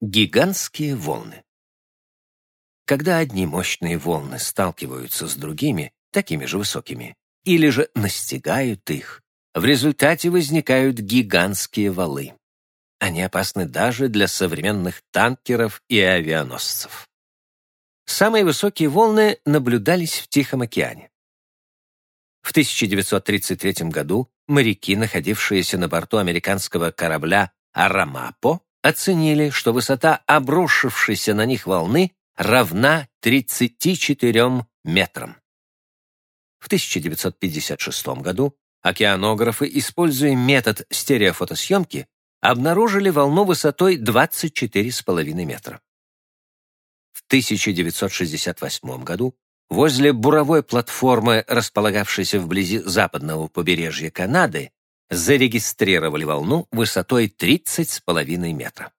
Гигантские волны. Когда одни мощные волны сталкиваются с другими, такими же высокими, или же настигают их, в результате возникают гигантские валы. Они опасны даже для современных танкеров и авианосцев. Самые высокие волны наблюдались в Тихом океане. В 1933 году моряки, находившиеся на борту американского корабля «Арамапо», оценили, что высота обрушившейся на них волны равна 34 метрам. В 1956 году океанографы, используя метод стереофотосъемки, обнаружили волну высотой 24,5 метра. В 1968 году возле буровой платформы, располагавшейся вблизи западного побережья Канады, зарегистрировали волну высотой 30,5 метра.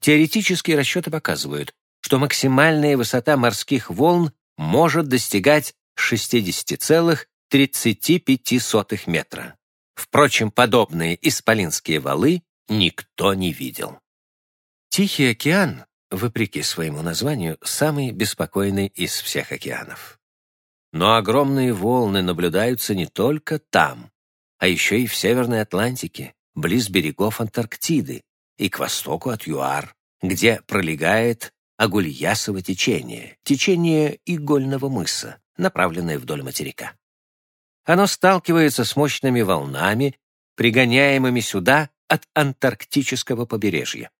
Теоретические расчеты показывают, что максимальная высота морских волн может достигать 60,35 метра. Впрочем, подобные исполинские валы никто не видел. Тихий океан, вопреки своему названию, самый беспокойный из всех океанов. Но огромные волны наблюдаются не только там, а еще и в Северной Атлантике, близ берегов Антарктиды и к востоку от ЮАР, где пролегает Агульясово течение, течение игольного мыса, направленное вдоль материка. Оно сталкивается с мощными волнами, пригоняемыми сюда от антарктического побережья.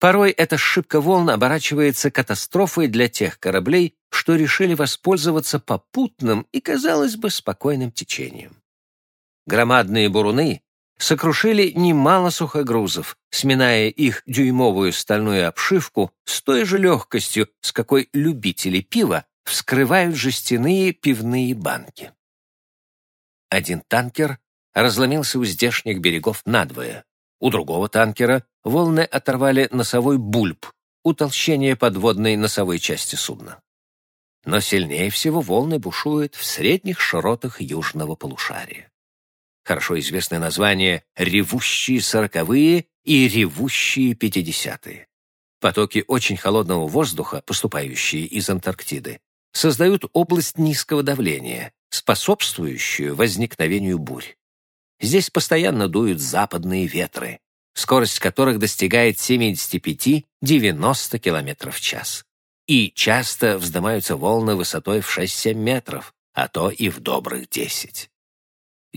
Порой эта шибка волн оборачивается катастрофой для тех кораблей, что решили воспользоваться попутным и, казалось бы, спокойным течением. Громадные буруны сокрушили немало сухогрузов, сминая их дюймовую стальную обшивку с той же легкостью, с какой любители пива вскрывают жестяные пивные банки. Один танкер разломился у здешних берегов надвое, у другого танкера волны оторвали носовой бульб, утолщение подводной носовой части судна. Но сильнее всего волны бушуют в средних широтах южного полушария. Хорошо известное название «ревущие сороковые» и «ревущие пятидесятые». Потоки очень холодного воздуха, поступающие из Антарктиды, создают область низкого давления, способствующую возникновению бурь. Здесь постоянно дуют западные ветры, скорость которых достигает 75-90 км в час. И часто вздымаются волны высотой в 6-7 метров, а то и в добрых 10.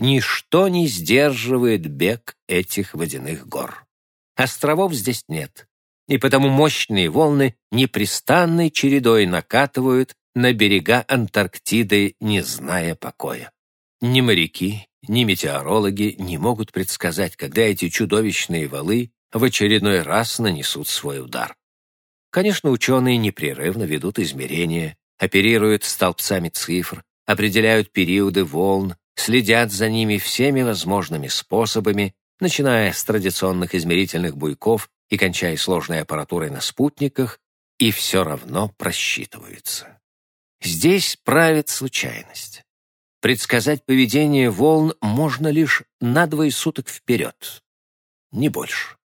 Ничто не сдерживает бег этих водяных гор. Островов здесь нет, и потому мощные волны непрестанной чередой накатывают на берега Антарктиды, не зная покоя. Ни моряки, ни метеорологи не могут предсказать, когда эти чудовищные валы в очередной раз нанесут свой удар. Конечно, ученые непрерывно ведут измерения, оперируют столбцами цифр, определяют периоды волн, следят за ними всеми возможными способами, начиная с традиционных измерительных буйков и кончая сложной аппаратурой на спутниках, и все равно просчитываются. Здесь правит случайность. Предсказать поведение волн можно лишь на двое суток вперед, не больше.